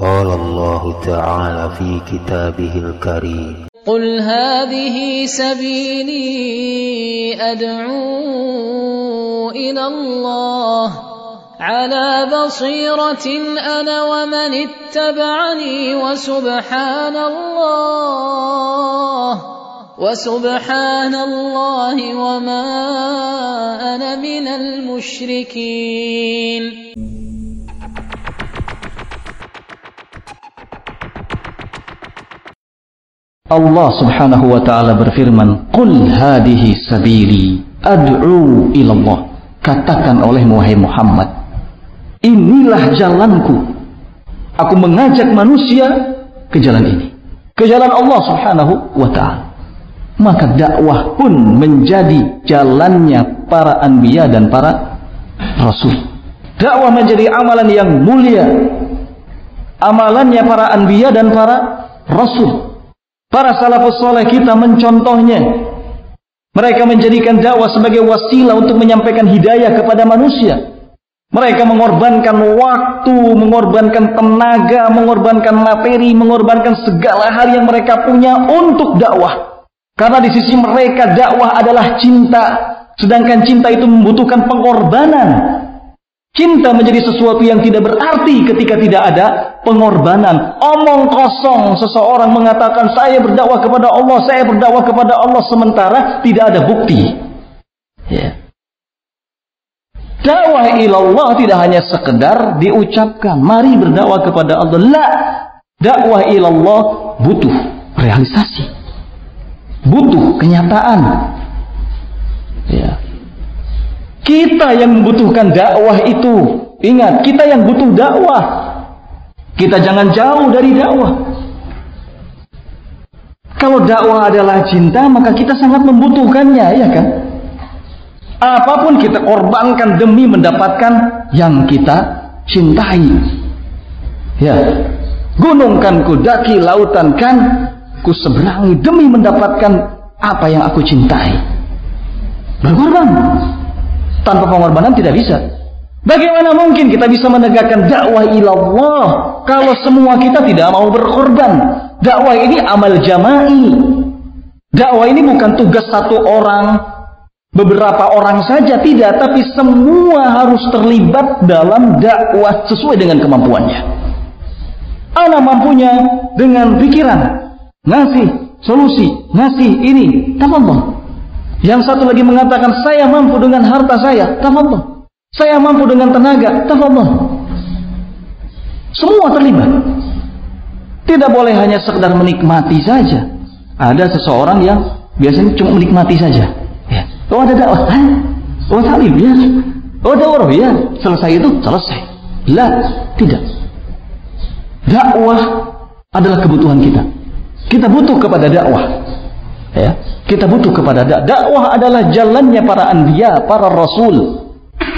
قال الله تعالى في كتابه الكريم. قل هذه سبيلي أدعو إلى الله. على بصيرة أنا ومن اتبعني وسبحان الله. وسبحان الله وما أنا من المشركين. Allah Subhanahu wa taala berfirman, "Qul hadhihi sabili ad'u ila Allah." Katakan oleh wahai Muhammad, inilah jalanku. Aku mengajak manusia ke jalan ini. Ke jalan Allah Subhanahu wa taala. Maka dakwah pun menjadi jalannya para anbiya dan para rasul. Dakwah menjadi amalan yang mulia. Amalannya para anbiya dan para rasul. Para salafus soleh kita mencontohnya. Mereka menjadikan dakwah sebagai wasilah untuk menyampaikan hidayah kepada manusia. Mereka mengorbankan waktu, mengorbankan tenaga, mengorbankan materi, mengorbankan segala hal yang mereka punya untuk dakwah. Karena di sisi mereka dakwah adalah cinta. Sedangkan cinta itu membutuhkan pengorbanan. Cinta menjadi sesuatu yang tidak berarti ketika tidak ada pengorbanan. Omong kosong seseorang mengatakan saya berdakwah kepada Allah, saya berdakwah kepada Allah sementara tidak ada bukti. Ya. Dakwah ilallah tidak hanya sekedar diucapkan, mari berdakwah kepada Allah. La, dakwah ilallah butuh realisasi. Butuh kenyataan. Ya. Kita yang membutuhkan dakwah itu. Ingat, kita yang butuh dakwah. Kita jangan jauh dari dakwah. Kalau dakwah adalah cinta, maka kita sangat membutuhkannya, ya kan? Apa pun kita korbankan demi mendapatkan yang kita cintai. Ya. Gunung kan ku daki, lautan kan ku seberangi demi mendapatkan apa yang aku cintai. Berkorban. Tanpa pengorbanan tidak bisa. Bagaimana mungkin kita bisa menegakkan dakwah ilallah kalau semua kita tidak mau berkorban? Dakwah ini amal jama'i. Dakwah ini bukan tugas satu orang, beberapa orang saja tidak, tapi semua harus terlibat dalam dakwah sesuai dengan kemampuannya. Anak mampunya dengan pikiran, ngasih solusi, ngasih ini, tafadhol. Yang satu lagi mengatakan saya mampu dengan harta saya, tafadhol. Saya mampu dengan tenaga, tafadhol. Semua terlibat. Tidak boleh hanya sekedar menikmati saja. Ada seseorang yang biasanya cuma menikmati saja. Ya. Oh ada dakwah, oh salim ya, oh dakwah ya. Selesai itu selesai. Lah, tidak. Dakwah adalah kebutuhan kita. Kita butuh kepada dakwah. Ya, kita butuh kepada dakwah. Dakwah adalah jalannya para anbiya, para rasul.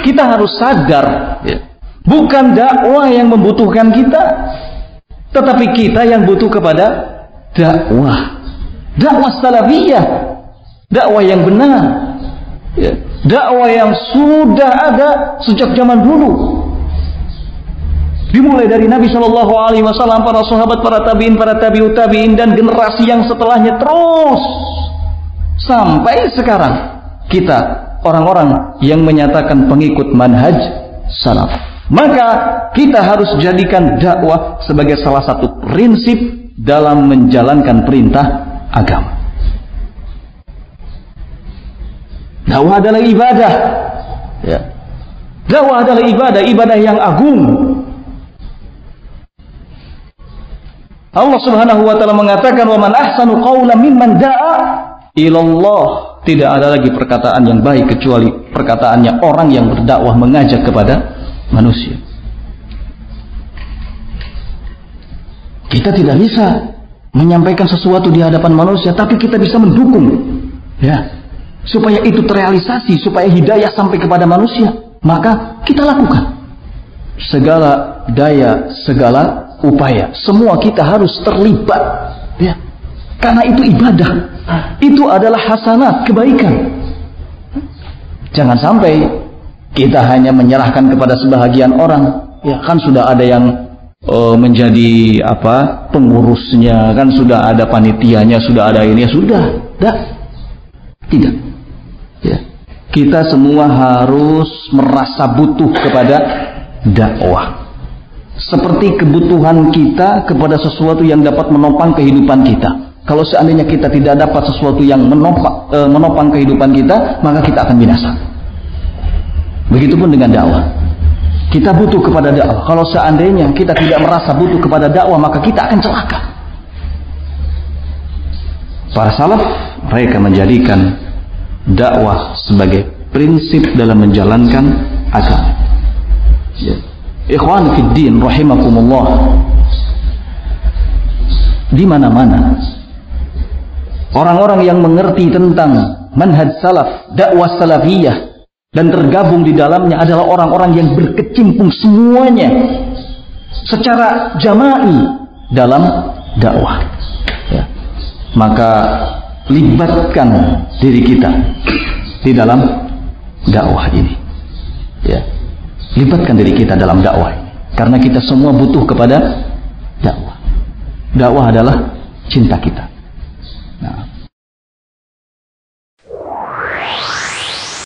Kita harus sadar, ya. bukan dakwah yang membutuhkan kita, tetapi kita yang butuh kepada dakwah. Dakwah salafiyah, dakwah yang benar, ya. dakwah yang sudah ada sejak zaman dulu. Dimulai dari Nabi Shallallahu Alaihi Wasallam, para sahabat, para tabiin, para tabiut tabiin dan generasi yang setelahnya terus sampai sekarang kita orang-orang yang menyatakan pengikut manhaj salaf. Maka kita harus jadikan dakwah sebagai salah satu prinsip dalam menjalankan perintah agama. Dakwah adalah ibadah. Ya. Dakwah adalah ibadah, ibadah yang agung. Allah Subhanahu wa taala mengatakan wa man ahsanu qawlan mimman da'a ilallah. Tidak ada lagi perkataan yang baik kecuali perkataannya orang yang berdakwah mengajak kepada manusia. Kita tidak bisa menyampaikan sesuatu di hadapan manusia, tapi kita bisa mendukung, ya, supaya itu terrealisasi, supaya hidayah sampai kepada manusia. Maka kita lakukan segala daya, segala upaya. Semua kita harus terlibat, ya, karena itu ibadah. Itu adalah hasanat, kebaikan. Jangan sampai kita hanya menyerahkan kepada sebahagian orang. Ya kan sudah ada yang uh, menjadi apa pengurusnya kan sudah ada panitianya sudah ada ini ya sudah dah tidak ya kita semua harus merasa butuh kepada dakwah seperti kebutuhan kita kepada sesuatu yang dapat menopang kehidupan kita kalau seandainya kita tidak dapat sesuatu yang menopang, e, menopang kehidupan kita maka kita akan binasa begitupun dengan dakwah kita butuh kepada dakwah. Kalau seandainya kita tidak merasa butuh kepada dakwah, maka kita akan celaka. Para salaf mereka menjadikan dakwah sebagai prinsip dalam menjalankan agama. Ikhwan fiddin rahimakumullah. Di mana-mana orang-orang yang mengerti tentang manhaj salaf, dakwah salafiyah dan tergabung di dalamnya adalah orang-orang yang berkecimpung semuanya secara jama'i dalam dakwah. Ya. Maka libatkan diri kita di dalam dakwah ini. Ya. Libatkan diri kita dalam dakwah. Karena kita semua butuh kepada dakwah. Dakwah adalah cinta kita.